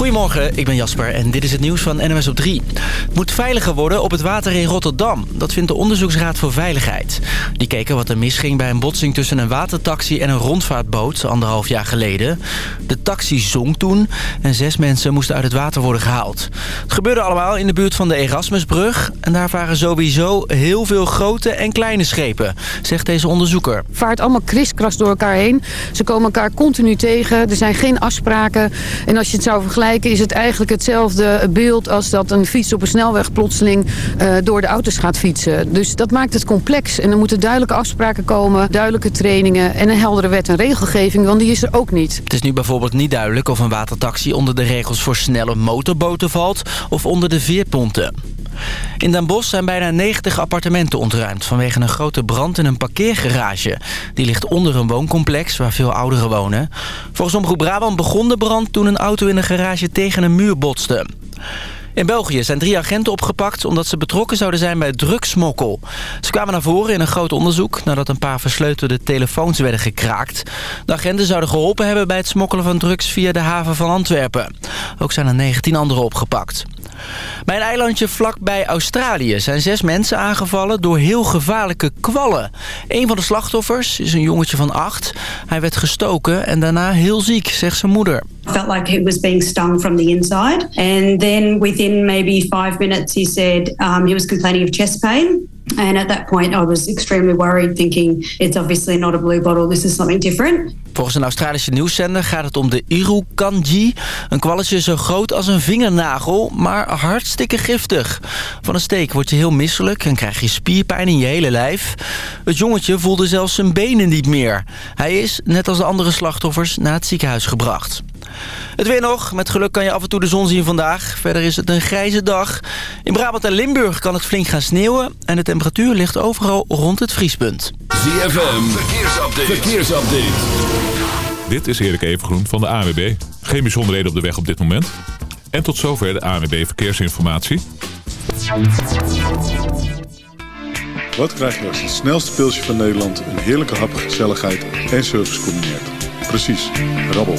Goedemorgen, ik ben Jasper en dit is het nieuws van NMS op 3. Het moet veiliger worden op het water in Rotterdam. Dat vindt de Onderzoeksraad voor Veiligheid. Die keken wat er misging bij een botsing tussen een watertaxi en een rondvaartboot anderhalf jaar geleden. De taxi zonk toen en zes mensen moesten uit het water worden gehaald. Het gebeurde allemaal in de buurt van de Erasmusbrug. En daar varen sowieso heel veel grote en kleine schepen, zegt deze onderzoeker. Vaart allemaal kriskras door elkaar heen. Ze komen elkaar continu tegen. Er zijn geen afspraken. En als je het zou vergelijken is het eigenlijk hetzelfde beeld... als dat een fiets op een snelweg plotseling uh, door de auto's gaat fietsen. Dus dat maakt het complex. En er moeten duidelijke afspraken komen, duidelijke trainingen... en een heldere wet en regelgeving, want die is er ook niet. Het is nu bijvoorbeeld niet duidelijk of een watertaxi onder de regels voor snelle motorboten valt... of onder de veerponten. In Den Bosch zijn bijna 90 appartementen ontruimd... vanwege een grote brand in een parkeergarage. Die ligt onder een wooncomplex waar veel ouderen wonen. Volgens Omroep Brabant begon de brand toen een auto in de garage tegen een muur botste. In België zijn drie agenten opgepakt omdat ze betrokken zouden zijn bij drugsmokkel. Ze kwamen naar voren in een groot onderzoek nadat een paar versleutelde telefoons werden gekraakt. De agenten zouden geholpen hebben bij het smokkelen van drugs via de haven van Antwerpen. Ook zijn er 19 anderen opgepakt. Bij een eilandje vlakbij Australië zijn zes mensen aangevallen door heel gevaarlijke kwallen. Een van de slachtoffers is een jongetje van acht. Hij werd gestoken en daarna heel ziek, zegt zijn moeder. I felt like he was being stung from the inside. And then within maybe five minutes he said um, he was complaining of chest pain. And at that point I was extremely worried thinking it's obviously not a blue bottle, this is something different. Volgens een Australische nieuwszender gaat het om de Irukanji. Een kwalletje zo groot als een vingernagel, maar hartstikke giftig. Van een steek word je heel misselijk en krijg je spierpijn in je hele lijf. Het jongetje voelde zelfs zijn benen niet meer. Hij is, net als de andere slachtoffers, naar het ziekenhuis gebracht. Het weer nog. Met geluk kan je af en toe de zon zien vandaag. Verder is het een grijze dag. In Brabant en Limburg kan het flink gaan sneeuwen. En de temperatuur ligt overal rond het vriespunt. ZFM, verkeersupdate. verkeersupdate. Dit is Erik Evengroen van de ANWB. Geen bijzonderheden op de weg op dit moment. En tot zover de ANWB Verkeersinformatie. Wat krijg je als het snelste pilsje van Nederland... een heerlijke hap, gezelligheid en service combineert? Precies, rabbel.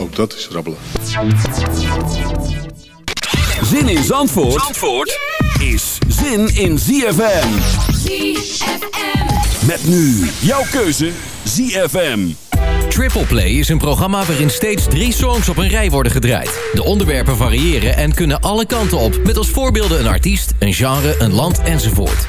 Ook dat is rabbelen. Zin in Zandvoort, Zandvoort is zin in ZFM. ZFM. Met nu jouw keuze ZFM. Triple Play is een programma waarin steeds drie songs op een rij worden gedraaid. De onderwerpen variëren en kunnen alle kanten op... met als voorbeelden een artiest, een genre, een land enzovoort.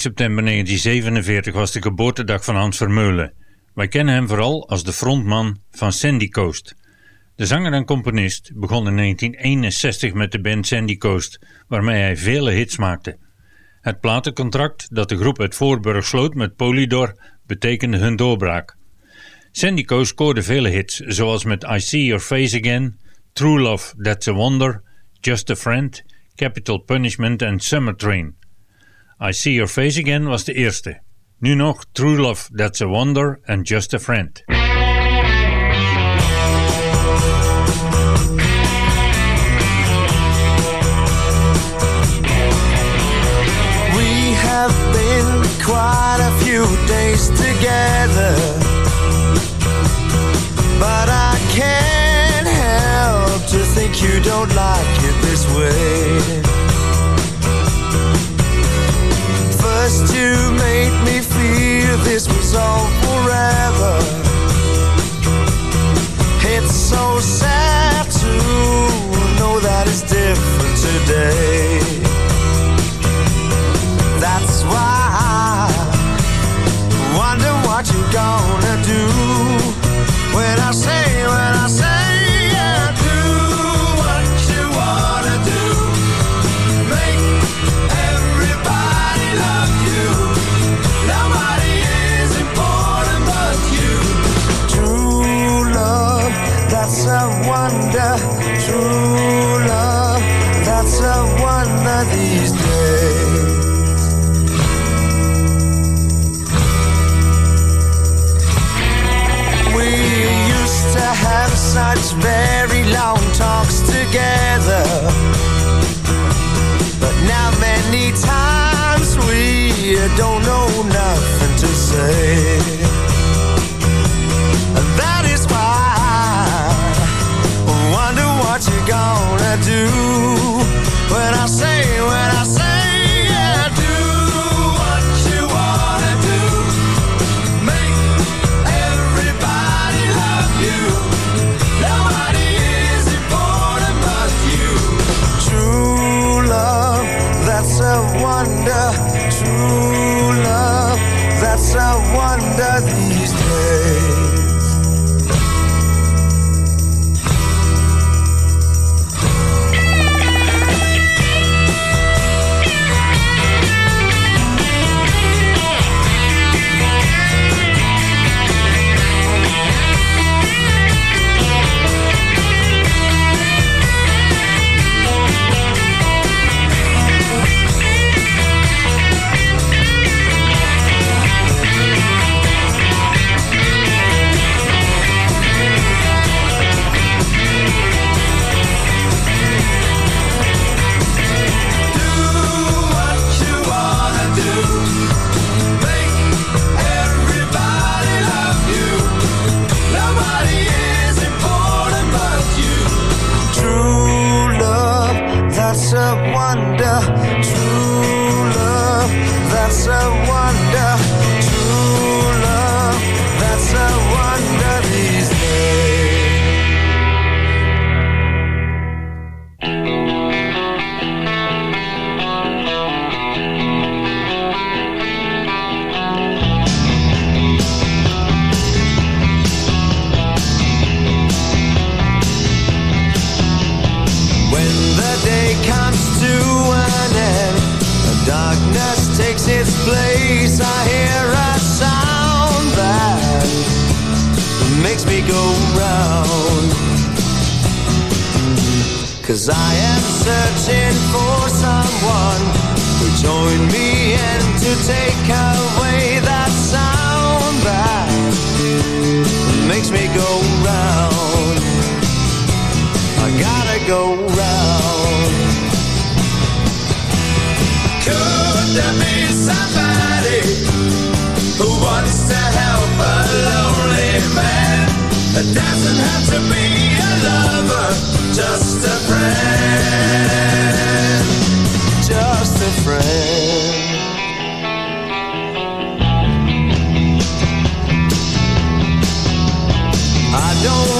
September 1947 was de geboortedag van Hans Vermeulen. Wij kennen hem vooral als de frontman van Sandy Coast. De zanger en componist begon in 1961 met de band Sandy Coast, waarmee hij vele hits maakte. Het platencontract dat de groep uit Voorburg sloot met Polydor betekende hun doorbraak. Sandy Coast scoorde vele hits, zoals met I See Your Face Again, True Love, That's a Wonder, Just a Friend, Capital Punishment en Summer Train. I See Your Face Again was de eerste. Nu nog True Love, That's a Wonder and Just a Friend. We have been quite a few days together But I can't help to think you don't like it this way First you made me feel this was all forever. It's so sad to know that it's different today. That's why I wonder what you're gonna do when I say, when I say, wonder. True love, that's a wonder these days. We used to have such very long talks together. But now many times we don't know nothing to say. When the day comes to an end, the darkness takes its place. I hear a sound that makes me go round. Cause I am searching for someone to join me and to take away that sound that makes me go round gotta go round. Could there be somebody who wants to help a lonely man? It doesn't have to be a lover, just a friend, just a friend. I don't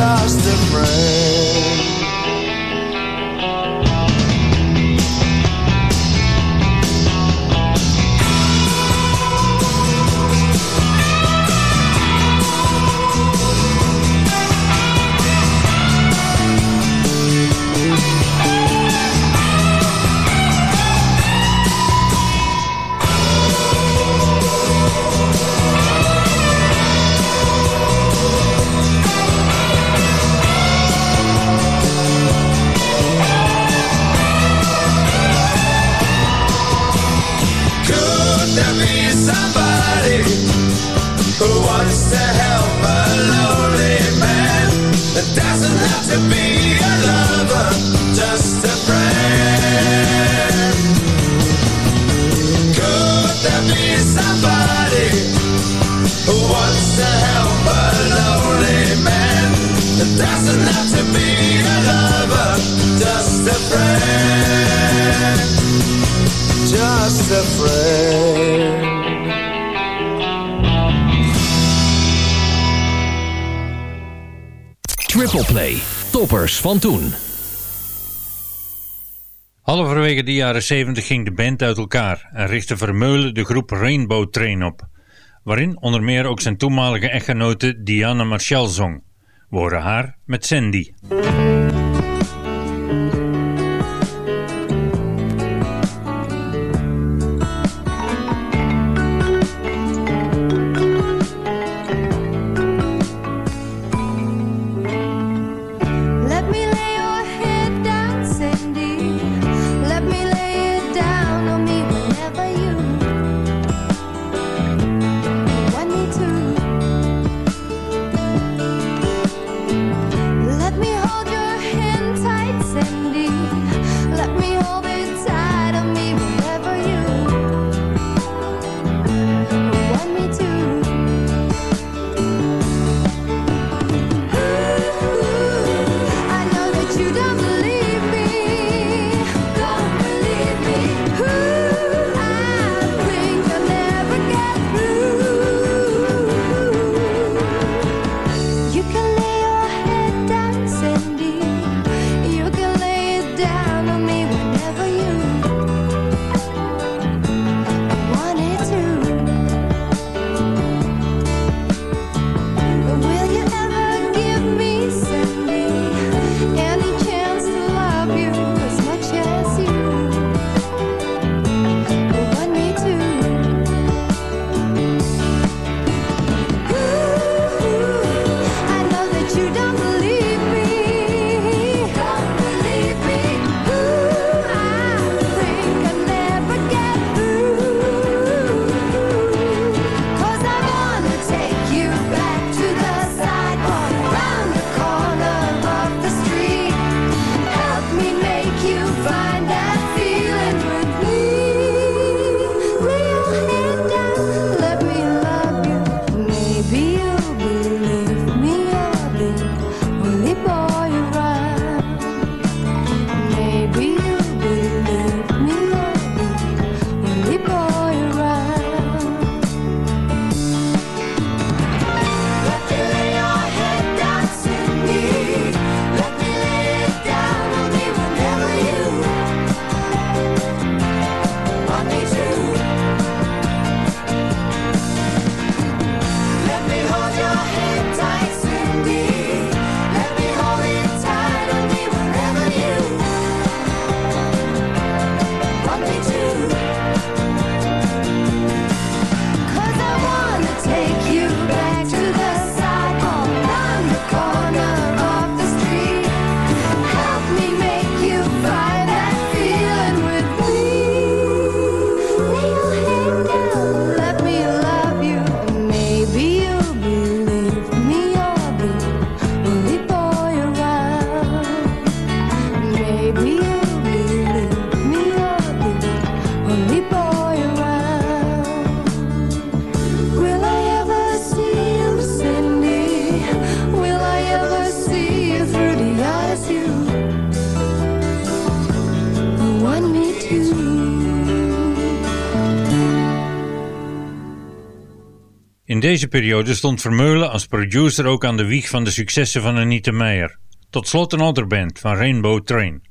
just a friend. van toen. Halverwege de jaren 70 ging de band uit elkaar en richtte Vermeulen de groep Rainbow Train op, waarin onder meer ook zijn toenmalige echtgenote Diana Marshall zong. We horen haar met Sandy. deze periode stond Vermeulen als producer ook aan de wieg van de successen van Anita Meijer. Tot slot een andere band van Rainbow Train.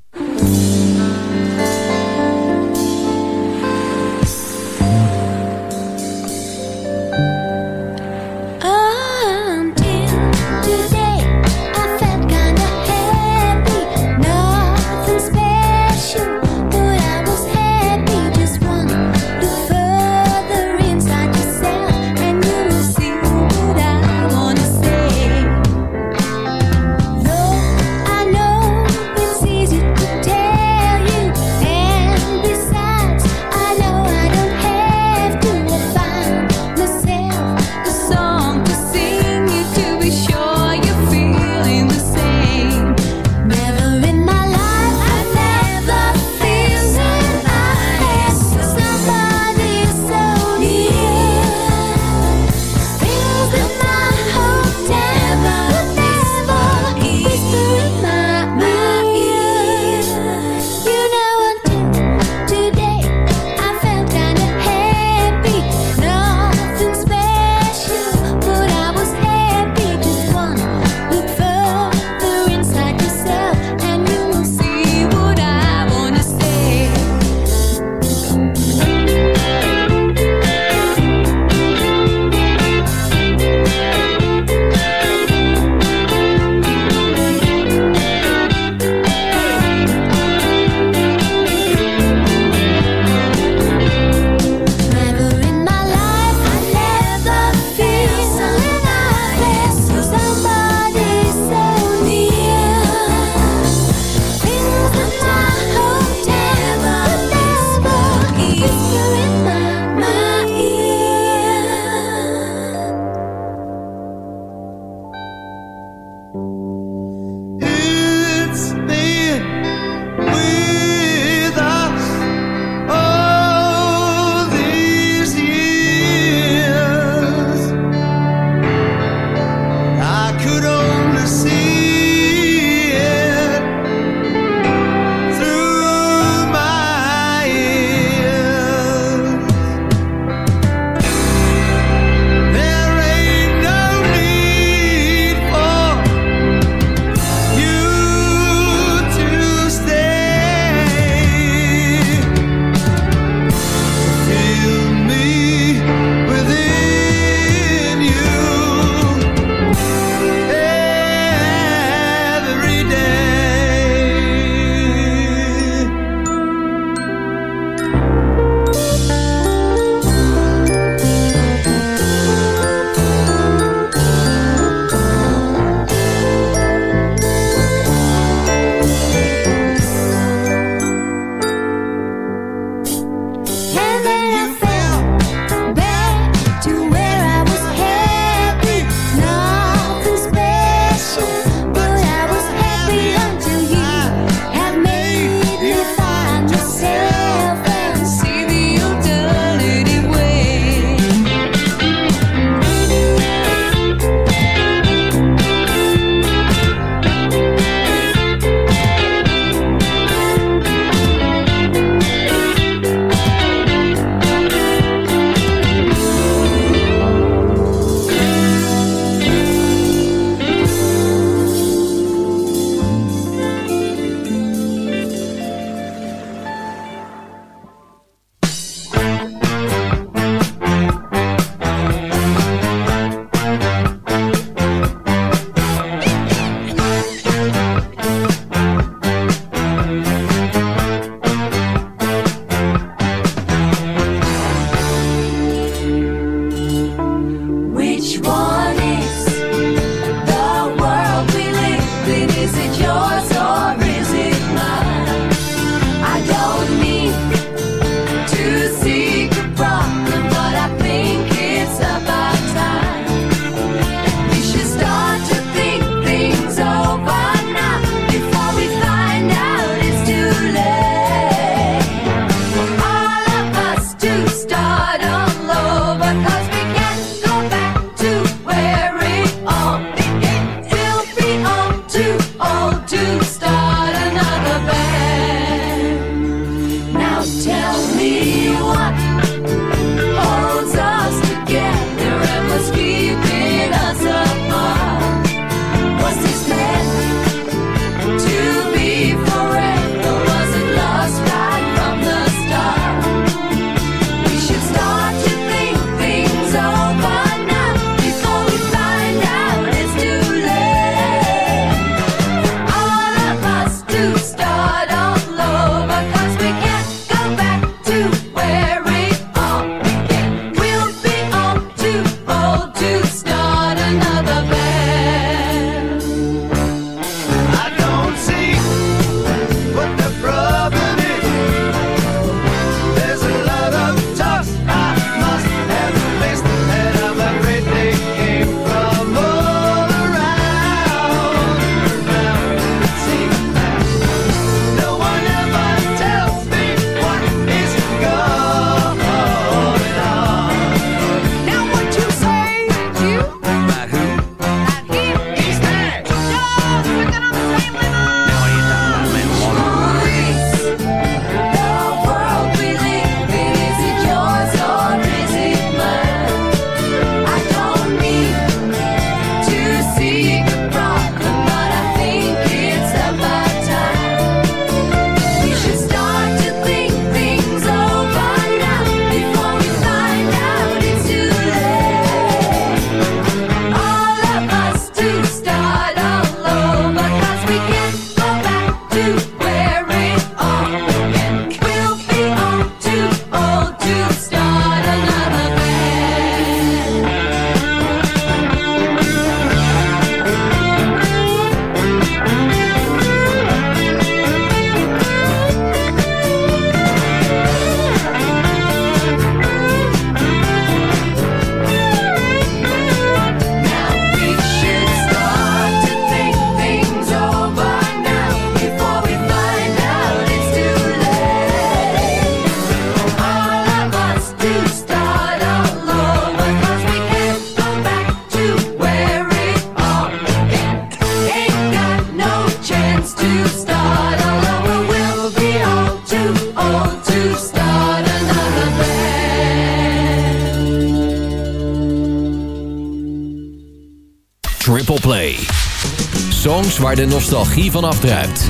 de nostalgie van afdruipt.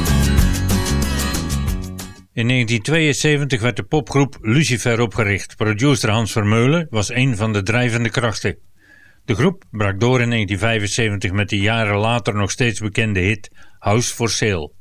In 1972 werd de popgroep Lucifer opgericht. Producer Hans Vermeulen was een van de drijvende krachten. De groep brak door in 1975 met de jaren later nog steeds bekende hit House for Sale.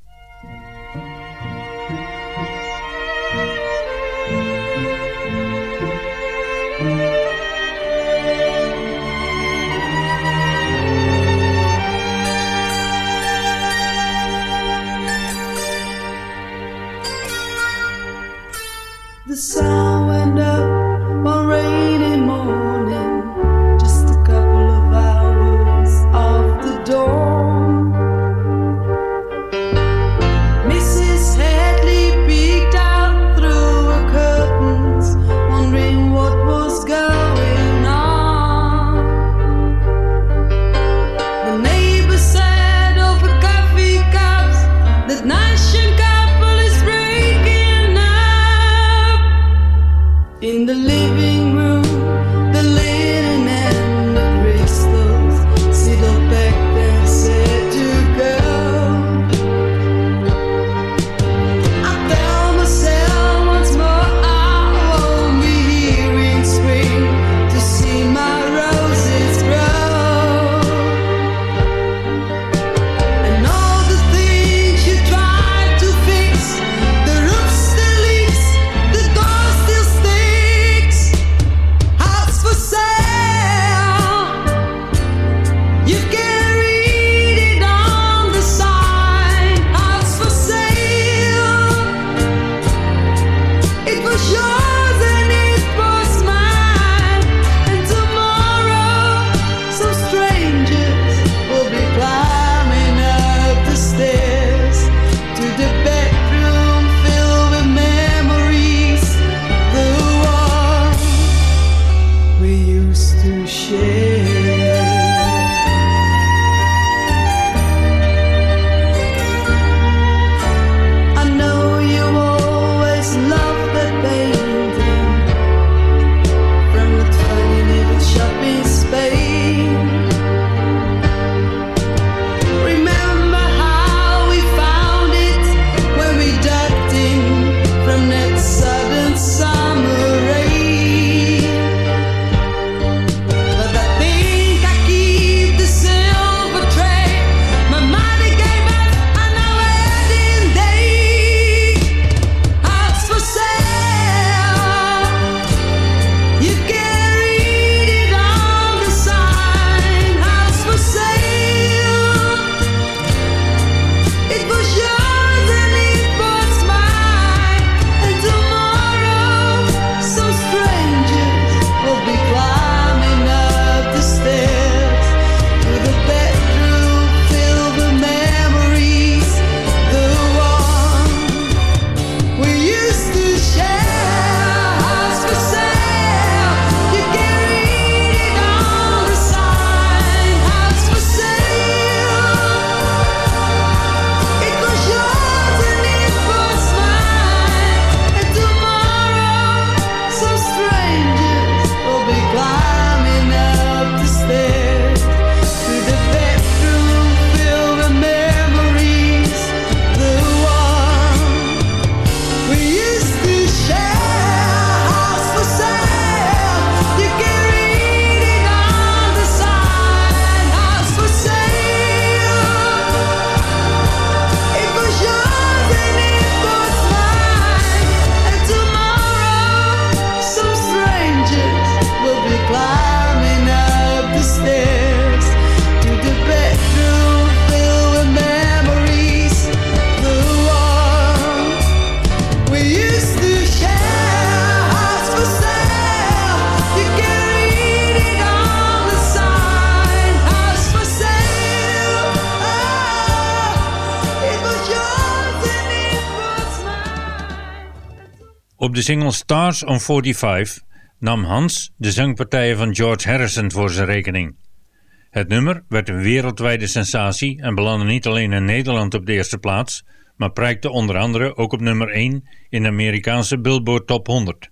in the living single Stars on 45 nam Hans de zangpartijen van George Harrison voor zijn rekening. Het nummer werd een wereldwijde sensatie en belandde niet alleen in Nederland op de eerste plaats, maar prijkte onder andere ook op nummer 1 in de Amerikaanse Billboard Top 100.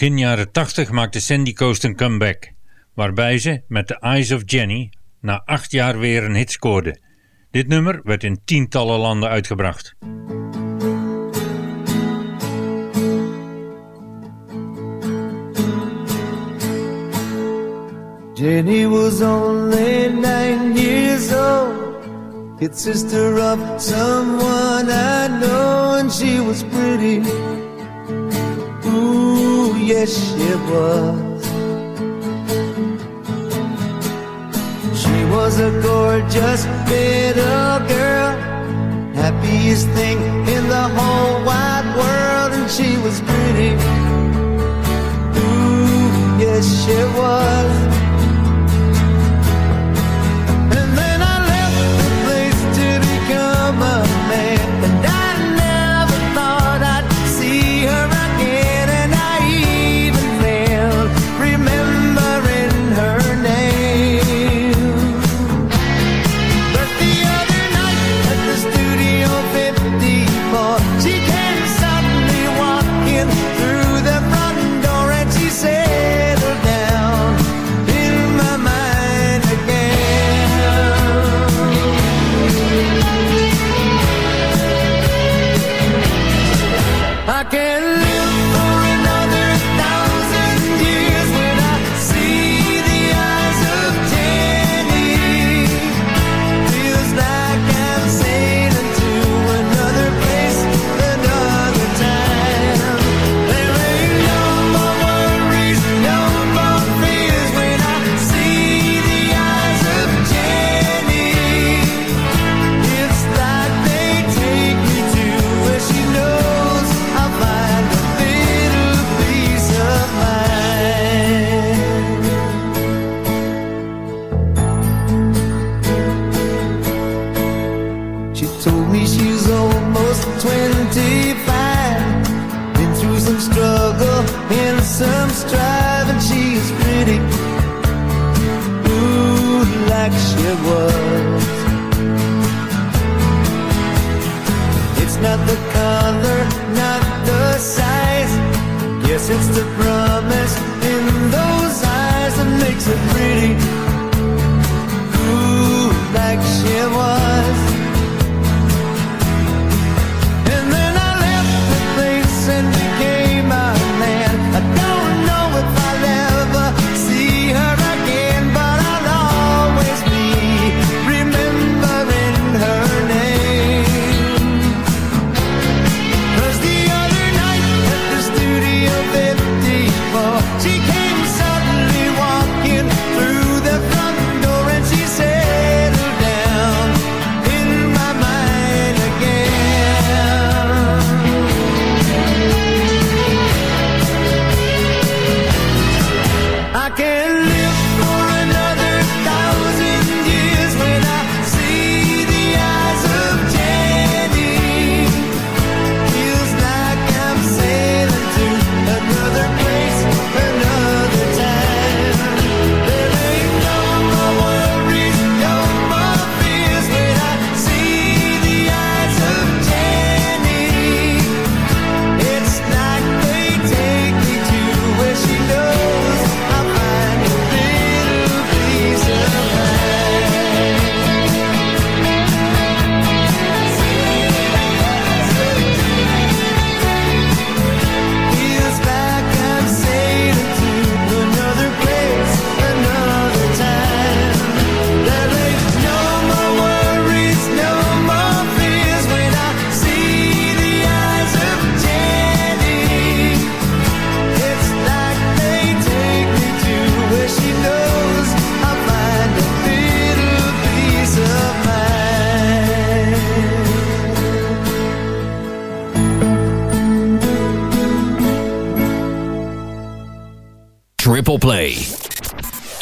Begin jaren 80 maakte Sandy Coast een comeback, waarbij ze met The Eyes of Jenny na acht jaar weer een hit scoorde. Dit nummer werd in tientallen landen uitgebracht. Jenny was only nine years old, sister of someone I know, she was pretty. Ooh, yes, it was. She was a gorgeous little girl, happiest thing in the whole wide world, and she was pretty. Ooh, yes, she was.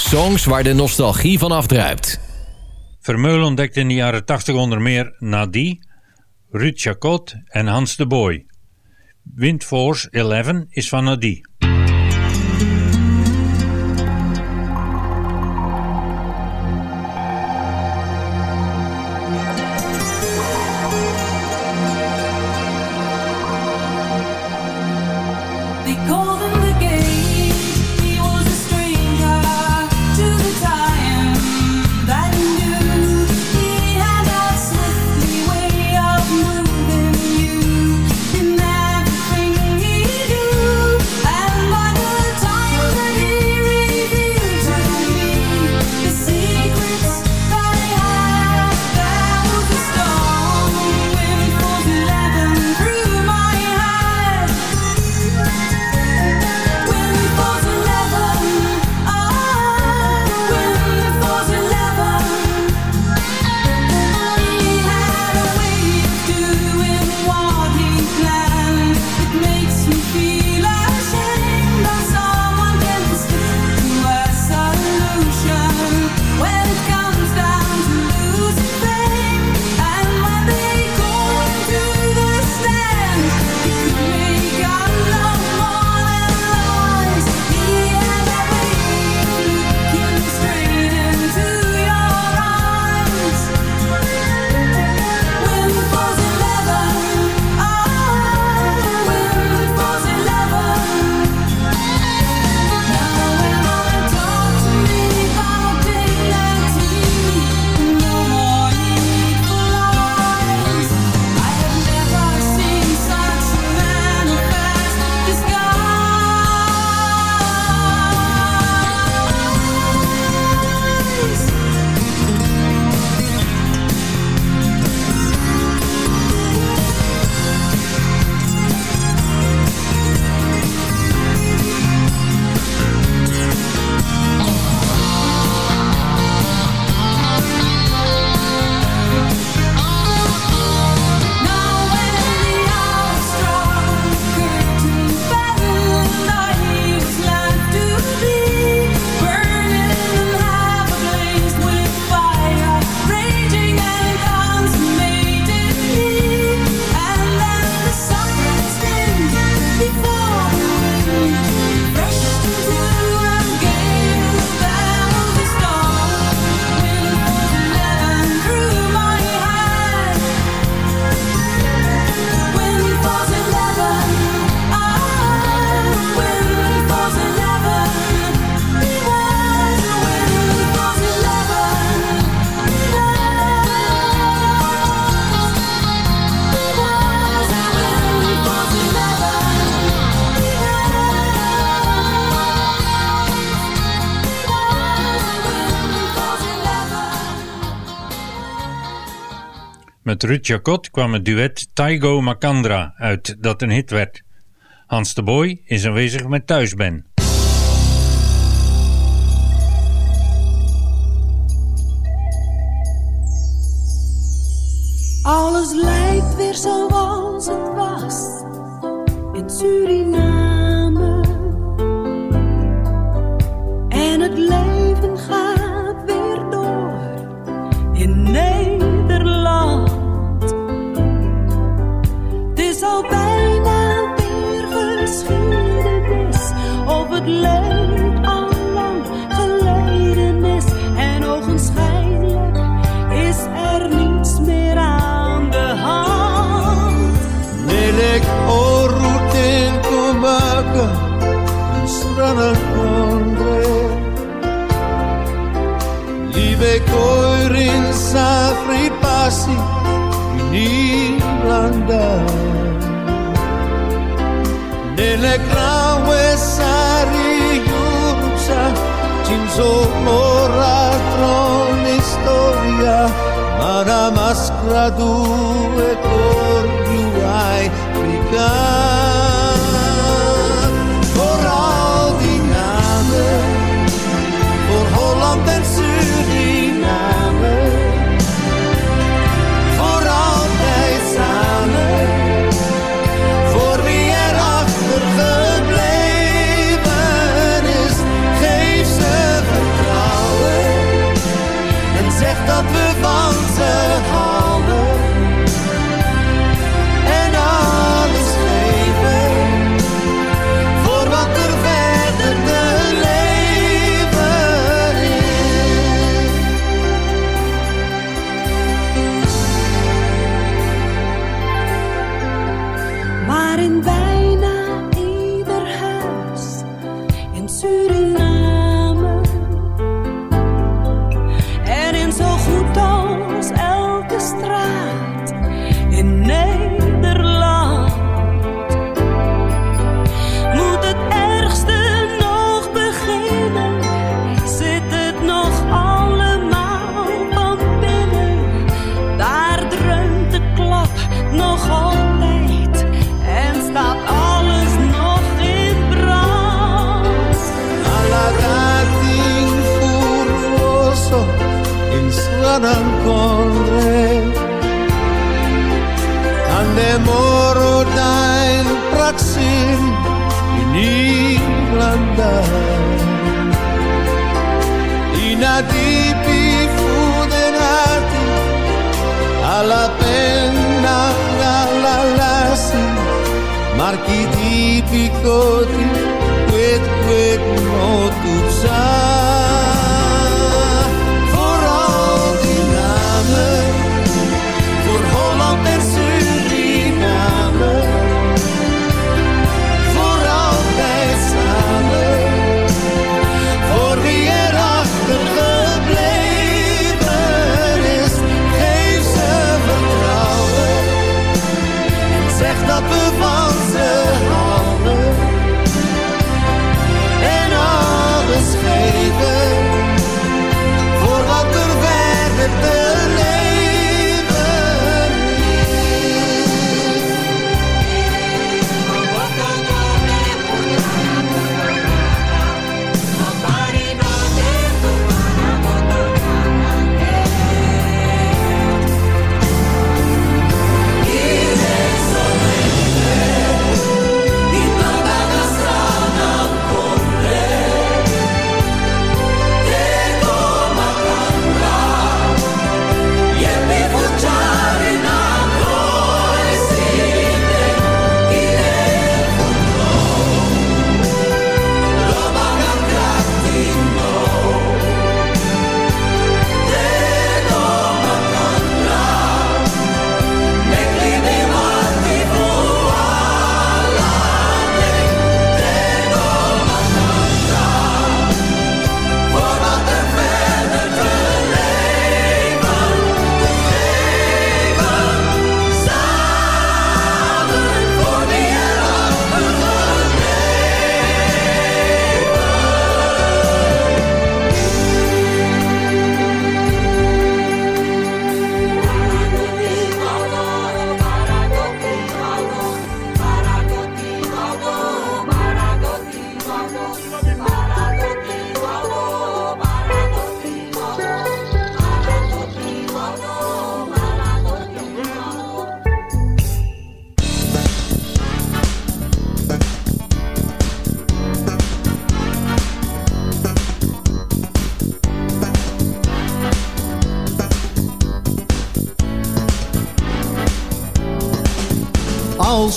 Songs waar de nostalgie van afdruipt. Vermeulen ontdekte in de jaren 80 onder meer Nadi, Ruud Chacot en Hans de Boy. Windforce 11 is van Nadi. Met Ruud Jacot kwam het duet Taigo Macandra uit dat een hit werd. Hans de Boy is aanwezig met Thuisben. Alles lijkt weer zoals het was in Suriname. Μα να μας κρατούε κορδιουάι φρικάει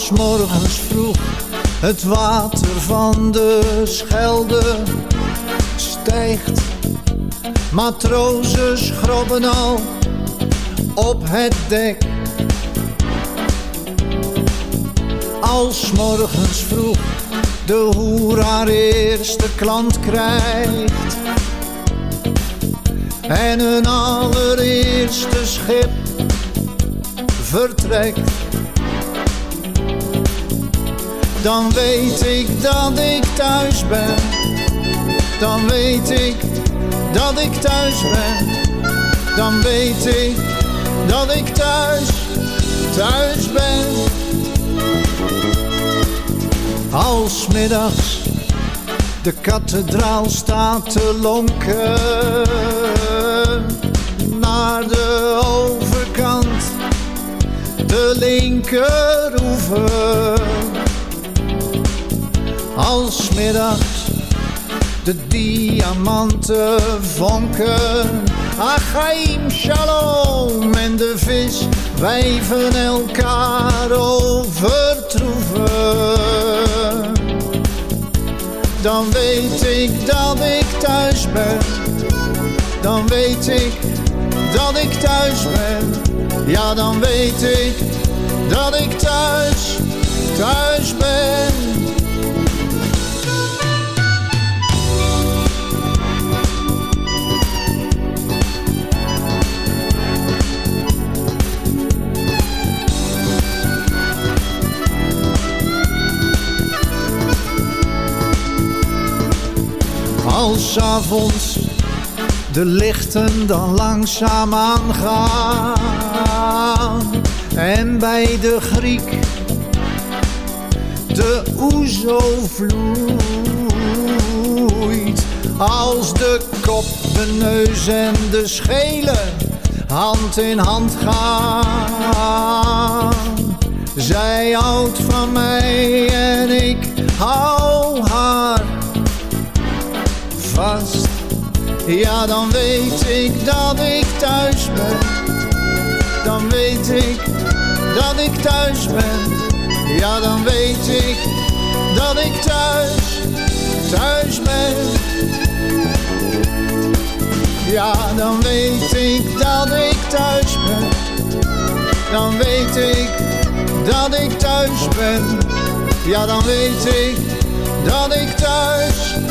Als morgens vroeg het water van de Schelde stijgt. Matrozen schrobben al op het dek. Als morgens vroeg de hoer haar eerste klant krijgt. En een allereerste schip vertrekt. Dan weet ik dat ik thuis ben. Dan weet ik dat ik thuis ben. Dan weet ik dat ik thuis, thuis ben. Als middags de kathedraal staat te lonken naar de overkant, de linkeroever. Als middags de diamanten vonken, Achaim shalom en de vis wijven elkaar overtroeven. Dan weet ik dat ik thuis ben. Dan weet ik dat ik thuis ben. Ja, dan weet ik dat ik thuis, thuis ben. Als avonds de lichten dan langzaam aangaan en bij de Griek de oezo vloeit. Als de kop, de neus en de schelen hand in hand gaan. Zij houdt van mij en ik hou haar Ja, dan weet ik dat ik thuis ben. Dan weet ik dat ik thuis ben. Ja, dan weet ik dat ik thuis, thuis ben. Ja, dan weet ik dat ik thuis ben. Dan weet ik dat ik thuis ben. Ja, dan weet ik dat ik thuis ben.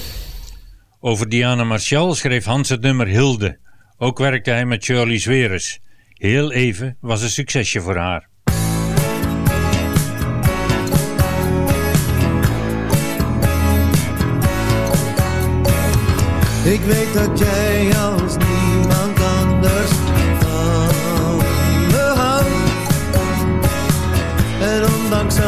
Over Diana Martial schreef Hans het nummer Hilde. Ook werkte hij met Shirley Zweres. Heel even was een succesje voor haar. Ik weet dat jij als niemand anders van me houdt. En ondanks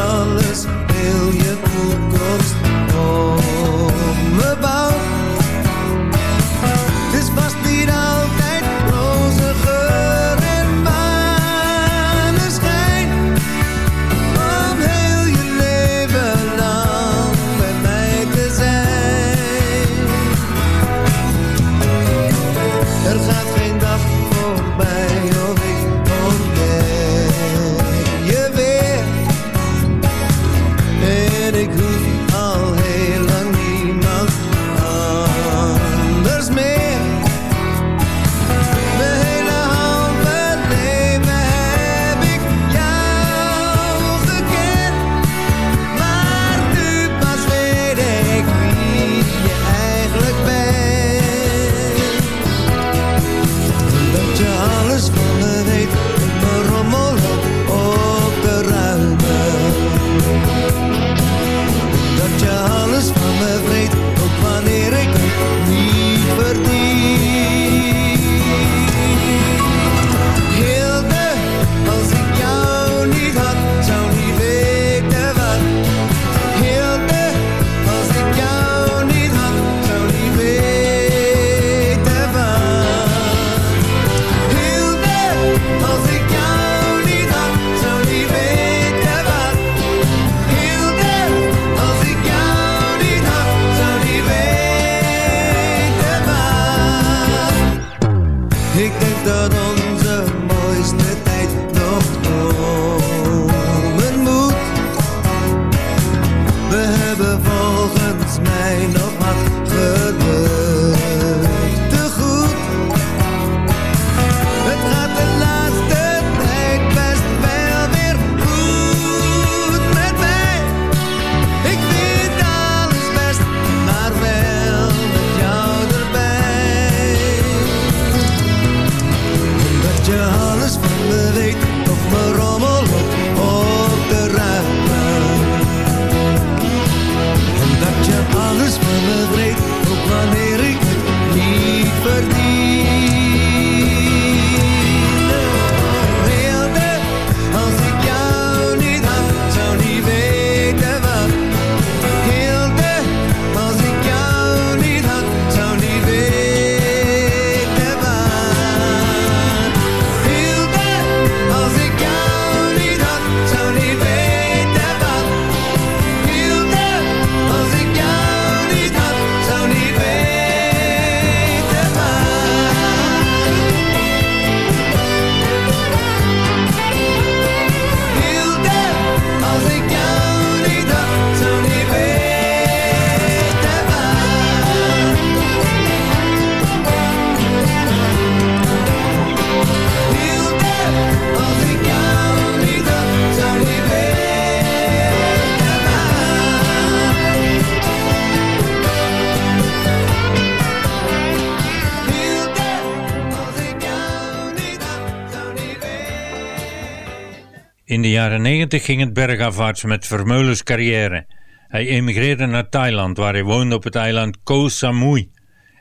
90 ging het bergafwaarts met Vermeulens carrière. Hij emigreerde naar Thailand, waar hij woonde op het eiland Koh Samui.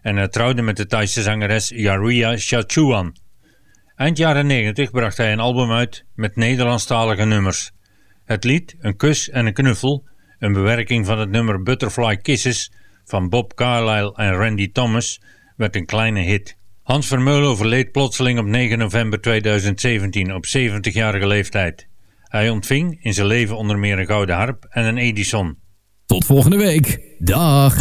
En hij trouwde met de Thaise zangeres Yaruya Chachuan. Eind jaren 90 bracht hij een album uit met Nederlandstalige nummers. Het lied Een kus en een knuffel, een bewerking van het nummer Butterfly Kisses van Bob Carlyle en Randy Thomas, werd een kleine hit. Hans Vermeulen overleed plotseling op 9 november 2017 op 70-jarige leeftijd. Hij ontving in zijn leven onder meer een gouden harp en een Edison. Tot volgende week. Dag.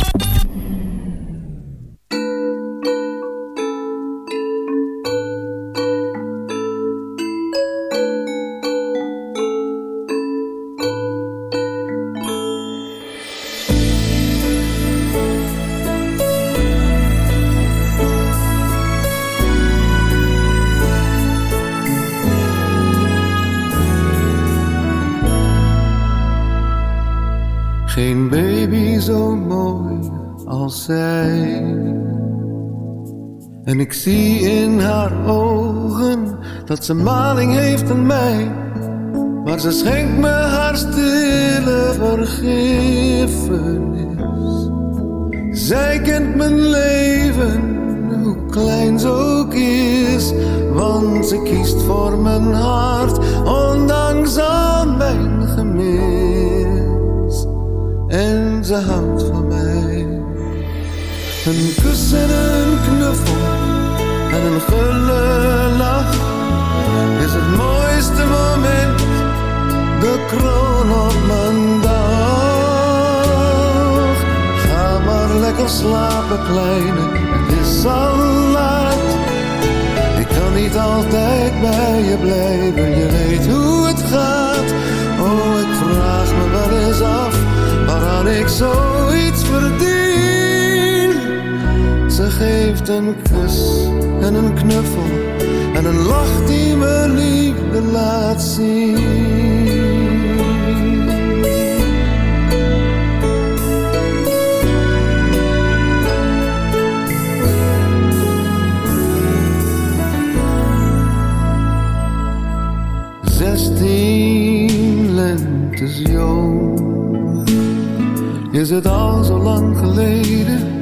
En ik zie in haar ogen dat ze maling heeft aan mij. Maar ze schenkt me haar stille vergiffenis. Zij kent mijn leven, hoe klein ze ook is. Want ze kiest voor mijn hart, ondanks al mijn gemis. En ze houdt van mij. Een kus en een knuffel en een gulle lach is het mooiste moment, de kroon op mijn dag. Ga maar lekker slapen, kleine, het is al laat. Ik kan niet altijd bij je blijven, je weet hoe het gaat. Oh, ik vraag me wel eens af waaraan ik zoiets verdien. Geeft een kus en een knuffel en een lach die me liefde laat zien. Zestien lentes jong is het al zo lang geleden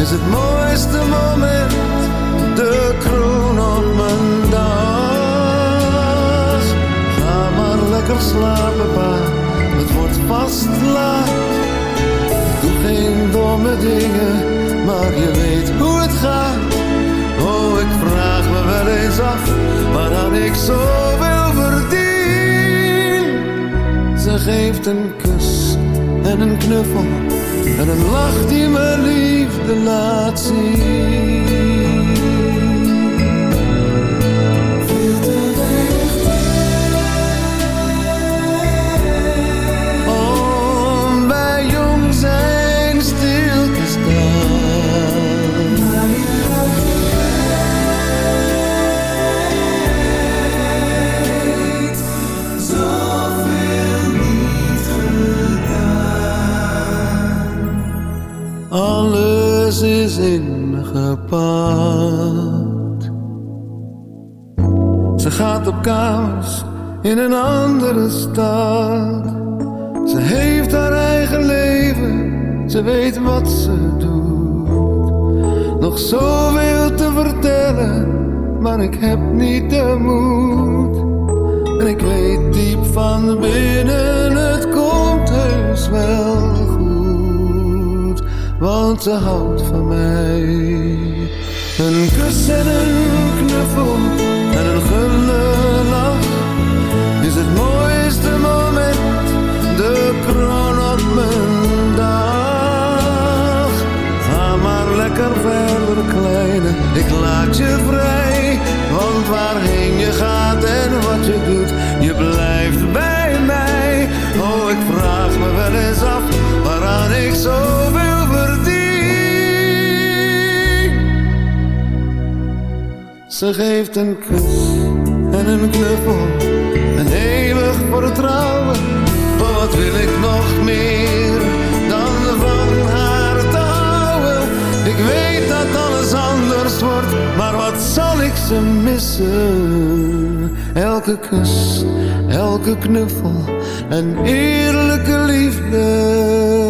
is het mooiste moment de kroon op mijn dag? Ga maar lekker slapen, pa, het wordt vast laat. Doe geen domme dingen, maar je weet hoe het gaat. Oh, ik vraag me wel eens af, waaraan ik zoveel verdien. Ze geeft een kus en een knuffel en een lach die me liefde laat zien. Ingepakt. Ze gaat op kamers in een andere stad. Ze heeft haar eigen leven, ze weet wat ze doet. Nog zoveel te vertellen, maar ik heb niet de moed. En ik weet diep van binnen, het komt heus wel. Want ze houdt van mij. Een kus en een knuffel en een gulle lach is het mooiste moment, de kroon op mijn dag. Ga maar lekker verder, kleine, ik laat je vrij. Want waarheen je gaat Ze geeft een kus en een knuffel en eeuwig vertrouwen. Maar wat wil ik nog meer dan van haar te houden? Ik weet dat alles anders wordt, maar wat zal ik ze missen? Elke kus, elke knuffel en eerlijke liefde.